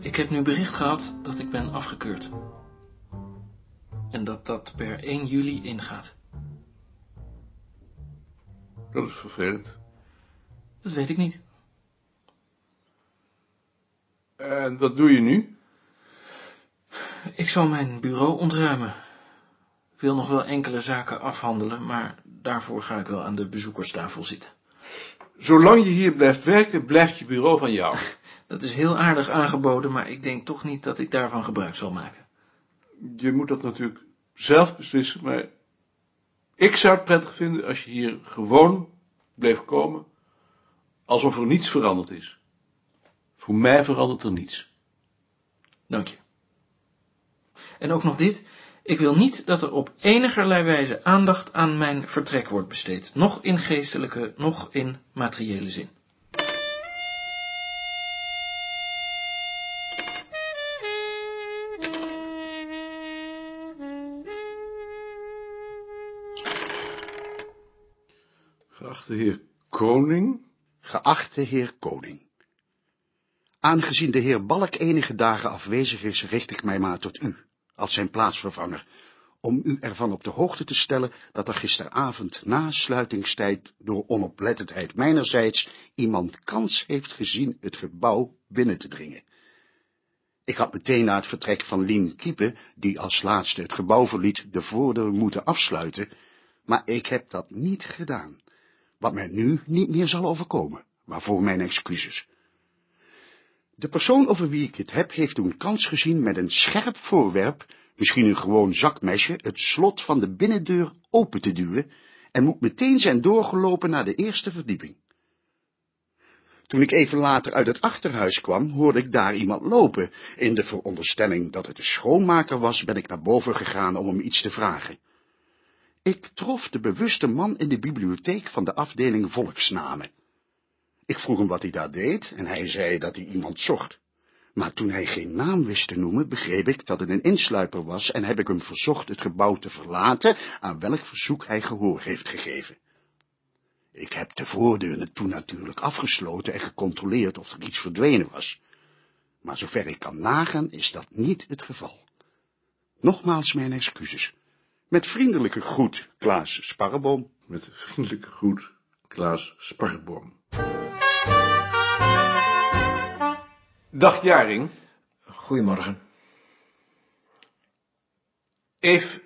Ik heb nu bericht gehad dat ik ben afgekeurd. En dat dat per 1 juli ingaat. Dat is vervelend. Dat weet ik niet. En wat doe je nu? Ik zal mijn bureau ontruimen. Ik wil nog wel enkele zaken afhandelen, maar daarvoor ga ik wel aan de bezoekerstafel zitten. Zolang je hier blijft werken, blijft je bureau van jou. Dat is heel aardig aangeboden, maar ik denk toch niet dat ik daarvan gebruik zal maken. Je moet dat natuurlijk zelf beslissen, maar ik zou het prettig vinden als je hier gewoon bleef komen, alsof er niets veranderd is. Voor mij verandert er niets. Dank je. En ook nog dit. Ik wil niet dat er op enigerlei wijze aandacht aan mijn vertrek wordt besteed. Nog in geestelijke, nog in materiële zin. Geachte heer Koning, Geachte heer Koning. Aangezien de heer Balk enige dagen afwezig is, richt ik mij maar tot u, als zijn plaatsvervanger, om u ervan op de hoogte te stellen dat er gisteravond na sluitingstijd door onoplettendheid mijnerzijds iemand kans heeft gezien het gebouw binnen te dringen. Ik had meteen na het vertrek van Lien Kiepe, die als laatste het gebouw verliet, de voordeur moeten afsluiten, maar ik heb dat niet gedaan, wat mij nu niet meer zal overkomen, waarvoor mijn excuses. De persoon over wie ik het heb, heeft toen kans gezien met een scherp voorwerp, misschien een gewoon zakmesje, het slot van de binnendeur open te duwen en moet meteen zijn doorgelopen naar de eerste verdieping. Toen ik even later uit het achterhuis kwam, hoorde ik daar iemand lopen. In de veronderstelling dat het de schoonmaker was, ben ik naar boven gegaan om hem iets te vragen. Ik trof de bewuste man in de bibliotheek van de afdeling volksnamen. Ik vroeg hem wat hij daar deed en hij zei dat hij iemand zocht. Maar toen hij geen naam wist te noemen, begreep ik dat het een insluiper was en heb ik hem verzocht het gebouw te verlaten, aan welk verzoek hij gehoor heeft gegeven. Ik heb de voordeur toen natuurlijk afgesloten en gecontroleerd of er iets verdwenen was. Maar zover ik kan nagaan, is dat niet het geval. Nogmaals mijn excuses. Met vriendelijke groet, Klaas Sparreboom. met vriendelijke groet, Klaas Sparreboom. Dag Jaring, Goedemorgen. Eve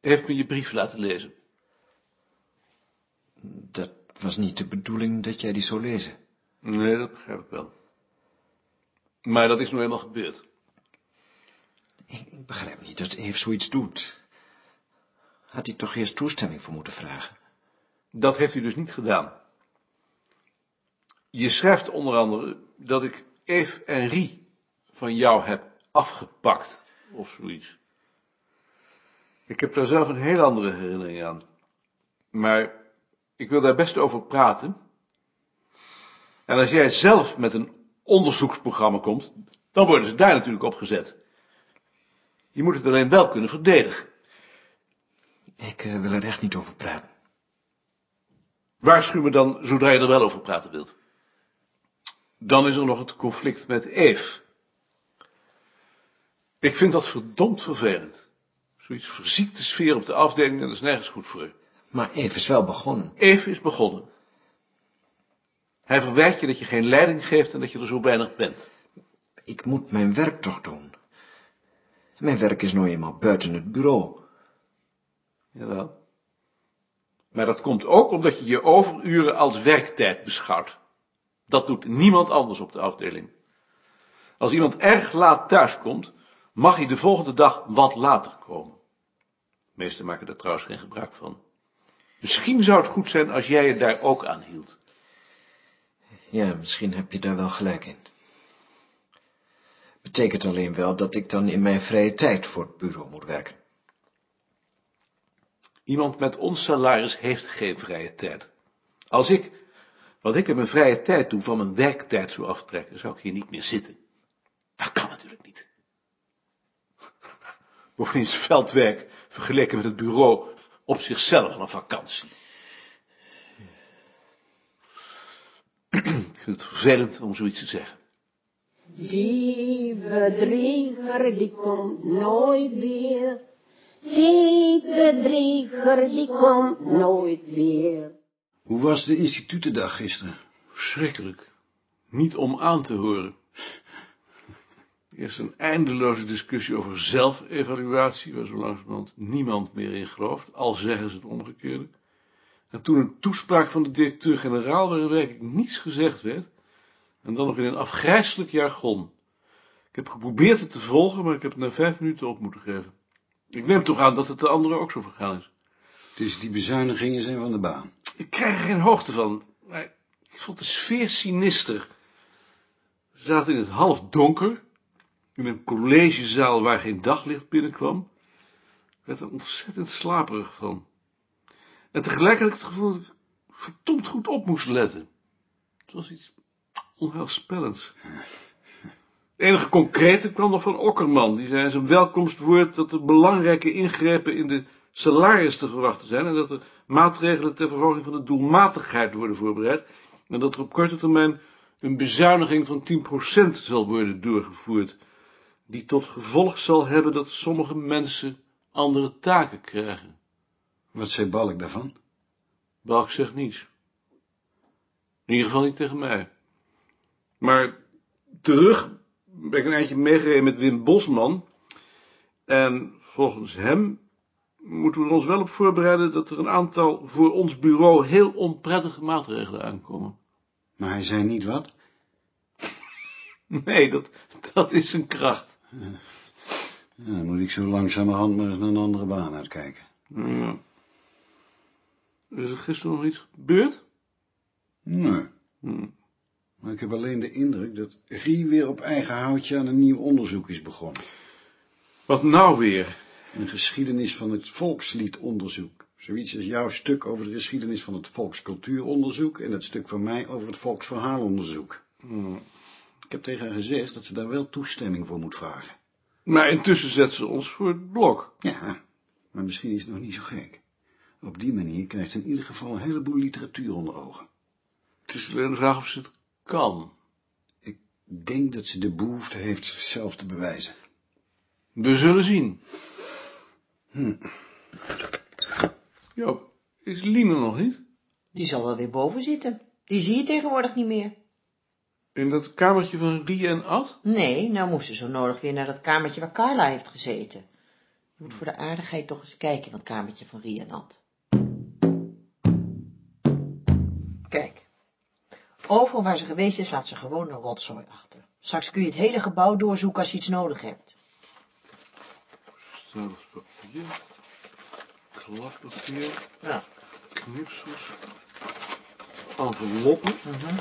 heeft me je brief laten lezen. Dat was niet de bedoeling dat jij die zou lezen. Nee, dat begrijp ik wel. Maar dat is nu eenmaal gebeurd. Ik begrijp niet dat Eve zoiets doet. Had hij toch eerst toestemming voor moeten vragen? Dat heeft u dus niet gedaan. Je schrijft onder andere dat ik Eve en Rie van jou heb afgepakt, of zoiets. Ik heb daar zelf een heel andere herinnering aan. Maar ik wil daar best over praten. En als jij zelf met een onderzoeksprogramma komt, dan worden ze daar natuurlijk op gezet. Je moet het alleen wel kunnen verdedigen. Ik eh, wil er echt niet over praten. Waarschuw me dan zodra je er wel over praten wilt. Dan is er nog het conflict met Eve. Ik vind dat verdomd vervelend. Zoiets verziekte sfeer op de afdeling, dat is nergens goed voor u. Maar Eve is wel begonnen. Eve is begonnen. Hij verwijt je dat je geen leiding geeft en dat je er zo weinig bent. Ik moet mijn werk toch doen. Mijn werk is nou eenmaal buiten het bureau. Jawel. Maar dat komt ook omdat je je overuren als werktijd beschouwt. Dat doet niemand anders op de afdeling. Als iemand erg laat thuiskomt, mag hij de volgende dag wat later komen. De meesten maken daar trouwens geen gebruik van. Misschien zou het goed zijn als jij je daar ook aan hield. Ja, misschien heb je daar wel gelijk in. Betekent alleen wel dat ik dan in mijn vrije tijd voor het bureau moet werken. Iemand met ons salaris heeft geen vrije tijd. Als ik, wat ik in mijn vrije tijd doe, van mijn werktijd zou aftrekken, zou ik hier niet meer zitten. Dat kan natuurlijk niet. Bovendien is veldwerk, vergeleken met het bureau, op zichzelf een vakantie. Ik vind het vervelend om zoiets te zeggen. Die bedrieger die komt nooit weer. Die bedrieger die komt nooit weer. Hoe was de institutendag gisteren? Verschrikkelijk. Niet om aan te horen. Eerst een eindeloze discussie over zelfevaluatie, waar zo langzamerhand niemand meer in gelooft, al zeggen ze het omgekeerde. En toen een toespraak van de directeur-generaal, waarin werkelijk niets gezegd werd, en dan nog in een afgrijselijk jargon. Ik heb geprobeerd het te volgen, maar ik heb het na vijf minuten op moeten geven. Ik neem toch aan dat het de anderen ook zo vergaan is. Dus die bezuinigingen zijn van de baan. Ik krijg er geen hoogte van, maar ik vond de sfeer sinister. We zaten in het halfdonker, in een collegezaal waar geen daglicht binnenkwam. Ik werd er ontzettend slaperig van. En tegelijk had ik het gevoel dat ik verdomd goed op moest letten. Het was iets onheilspellends. Het enige concrete kwam nog van Okkerman, die zei in zijn welkomstwoord dat er belangrijke ingrepen in de salaris te verwachten zijn en dat er maatregelen ter verhoging van de doelmatigheid worden voorbereid en dat er op korte termijn een bezuiniging van 10% zal worden doorgevoerd, die tot gevolg zal hebben dat sommige mensen andere taken krijgen. Wat zei Balk daarvan? Balk zegt niets. In ieder geval niet tegen mij. Maar terug ben ik een eindje meegereden met Wim Bosman. En volgens hem moeten we er ons wel op voorbereiden dat er een aantal voor ons bureau heel onprettige maatregelen aankomen. Maar hij zei niet wat? Nee, dat, dat is een kracht. Ja, dan moet ik zo langzamerhand maar eens naar een andere baan uitkijken. Ja. Is er gisteren nog iets gebeurd? Nee. Hm. Maar ik heb alleen de indruk dat Rie weer op eigen houtje aan een nieuw onderzoek is begonnen. Wat nou weer? Een geschiedenis van het volksliedonderzoek. Zoiets als jouw stuk over de geschiedenis van het volkscultuuronderzoek en het stuk van mij over het volksverhaalonderzoek. Hm. Ik heb tegen haar gezegd dat ze daar wel toestemming voor moet vragen. Maar intussen zet ze ons voor het blok. Ja, maar misschien is het nog niet zo gek. Op die manier krijgt ze in ieder geval een heleboel literatuur onder ogen. Het is alleen de vraag of ze het kan. Ik denk dat ze de behoefte heeft zichzelf te bewijzen. We zullen zien. Hm. Joop, is Lien er nog niet? Die zal wel weer boven zitten. Die zie je tegenwoordig niet meer. In dat kamertje van Rie en Ad? Nee, nou moest ze zo nodig weer naar dat kamertje waar Carla heeft gezeten. Je moet voor de aardigheid toch eens kijken in dat kamertje van Rie en Ad. Overal waar ze geweest is, laat ze gewoon een rotzooi achter. Straks kun je het hele gebouw doorzoeken als je iets nodig hebt. Stelig papier. Klappapier. Ja. Knipsels. Enveloppen. Mhm.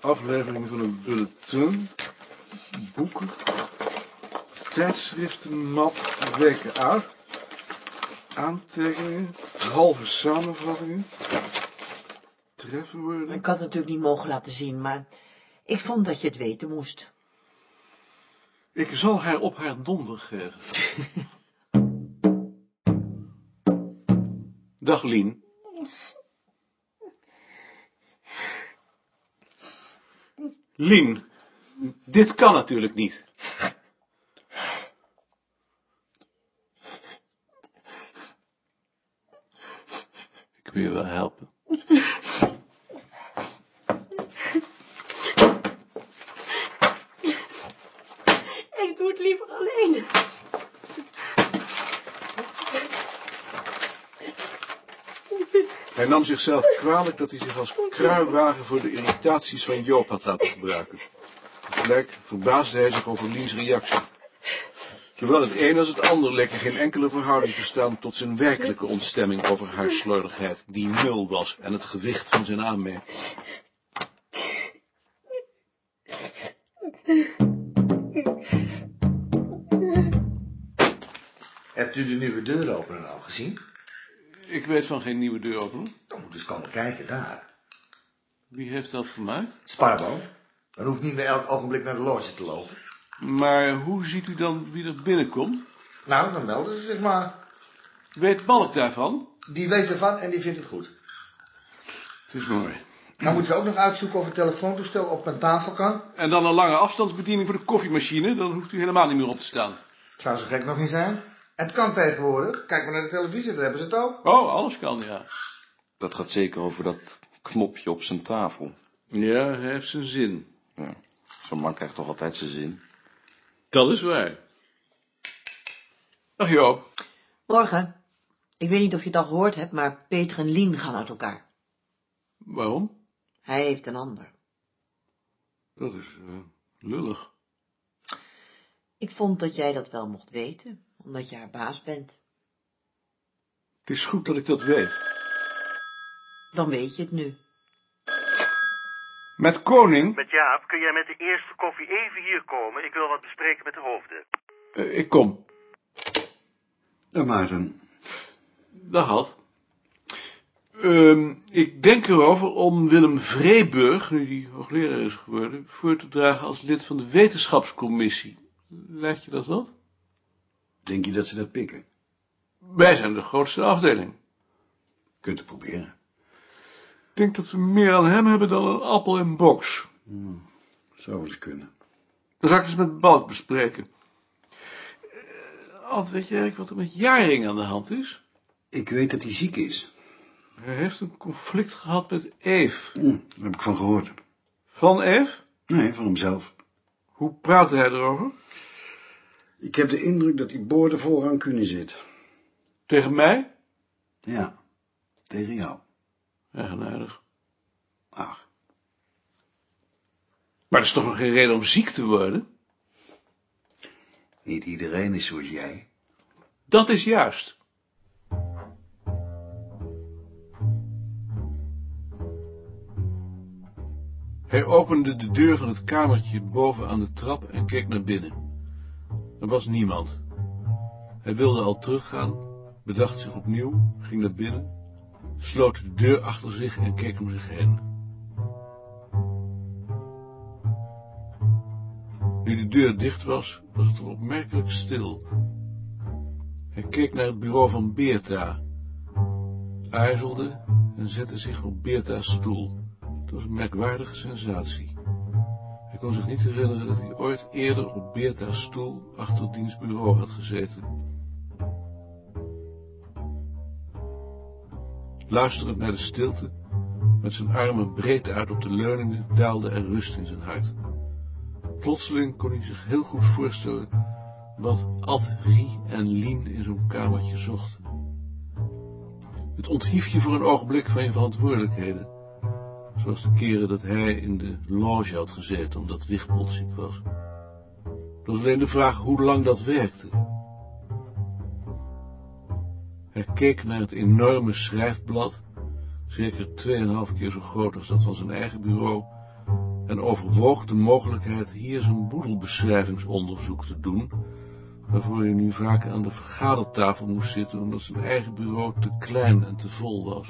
Afleveringen van een bulletin. Boeken. Tijdschriftenmap. Weken uit. Aantekeningen. Halve samenvattingen. Trefwoorden. Ik had het natuurlijk niet mogen laten zien, maar ik vond dat je het weten moest. Ik zal haar op haar donder geven. Dag Lien. Lien, dit kan natuurlijk niet. Ik wil je wel helpen. Ik doe het liever alleen. Hij nam zichzelf kwalijk dat hij zich als kruiwagen voor de irritaties van Joop had laten gebruiken. Tegelijk verbaasde hij zich over Lies reactie. Zowel het een als het ander leek geen enkele verhouding te staan tot zijn werkelijke ontstemming over haar die nul was, en het gewicht van zijn aanmerking. Hebt u de nieuwe deuropener al gezien? Ik weet van geen nieuwe deuropener. Dan moet eens komen kijken daar. Wie heeft dat gemaakt? Spaarboom. Dan hoeft niet meer elk ogenblik naar de loge te lopen. Maar hoe ziet u dan wie er binnenkomt? Nou, dan melden ze zich maar. Weet Balk daarvan? Die weet ervan en die vindt het goed. Het is mooi. Dan moeten ze ook nog uitzoeken of het telefoontoestel op mijn tafel kan. En dan een lange afstandsbediening voor de koffiemachine. Dan hoeft u helemaal niet meer op te staan. Zou zo gek nog niet zijn. Het kan tegenwoordig. Kijk maar naar de televisie, daar hebben ze het ook. Oh, alles kan, ja. Dat gaat zeker over dat knopje op zijn tafel. Ja, hij heeft zijn zin. Ja, zo'n man krijgt toch altijd zijn zin. Dat is waar. Dag Joop. Morgen. Ik weet niet of je het al gehoord hebt, maar Peter en Lien gaan uit elkaar. Waarom? Hij heeft een ander. Dat is eh, lullig. Ik vond dat jij dat wel mocht weten, omdat je haar baas bent. Het is goed dat ik dat weet. Dan weet je het nu. Met Koning? Met Jaap, kun jij met de eerste koffie even hier komen? Ik wil wat bespreken met de hoofden. Eh, ik kom. Dag Maarten. Dag Had. Ehm, ik denk erover om Willem Vreeburg, nu die hoogleraar is geworden, voor te dragen als lid van de wetenschapscommissie. Lijkt je dat wat? Denk je dat ze dat pikken? Wij zijn de grootste afdeling. Kunt het proberen. Ik denk dat we meer aan hem hebben dan een appel in box. Hmm, zou eens kunnen. Dat ga ik eens met Balk bespreken. Uh, Ad, weet je eigenlijk wat er met Jaring aan de hand is? Ik weet dat hij ziek is. Hij heeft een conflict gehad met Eve. Hmm, daar heb ik van gehoord. Van Eve? Nee, van hemzelf. Hoe praatte hij erover? Ik heb de indruk dat hij boordevol rancune zit. Tegen mij? Ja, tegen jou. Eigenaardig. Ach. Maar dat is toch nog geen reden om ziek te worden? Niet iedereen is zoals jij. Dat is juist. Hij opende de deur van het kamertje boven aan de trap en keek naar binnen. Er was niemand. Hij wilde al teruggaan, bedacht zich opnieuw, ging naar binnen, sloot de deur achter zich en keek om zich heen. Nu de deur dicht was, was het er opmerkelijk stil. Hij keek naar het bureau van Beerta, aarzelde en zette zich op Beerta's stoel. Het was een merkwaardige sensatie. Hij kon zich niet herinneren dat hij ooit eerder op Beerta's stoel achter diens bureau had gezeten. Luisterend naar de stilte, met zijn armen breed uit op de leuningen, daalde er rust in zijn hart. Plotseling kon hij zich heel goed voorstellen wat Ad, Rie en Lien in zo'n kamertje zochten. Het onthief je voor een ogenblik van je verantwoordelijkheden, zoals de keren dat hij in de loge had gezeten omdat Wigpot ziek was. Het was alleen de vraag hoe lang dat werkte. Hij keek naar het enorme schrijfblad, zeker tweeënhalf keer zo groot als dat van zijn eigen bureau, en overwoog de mogelijkheid hier zijn boedelbeschrijvingsonderzoek te doen, waarvoor hij nu vaak aan de vergadertafel moest zitten omdat zijn eigen bureau te klein en te vol was.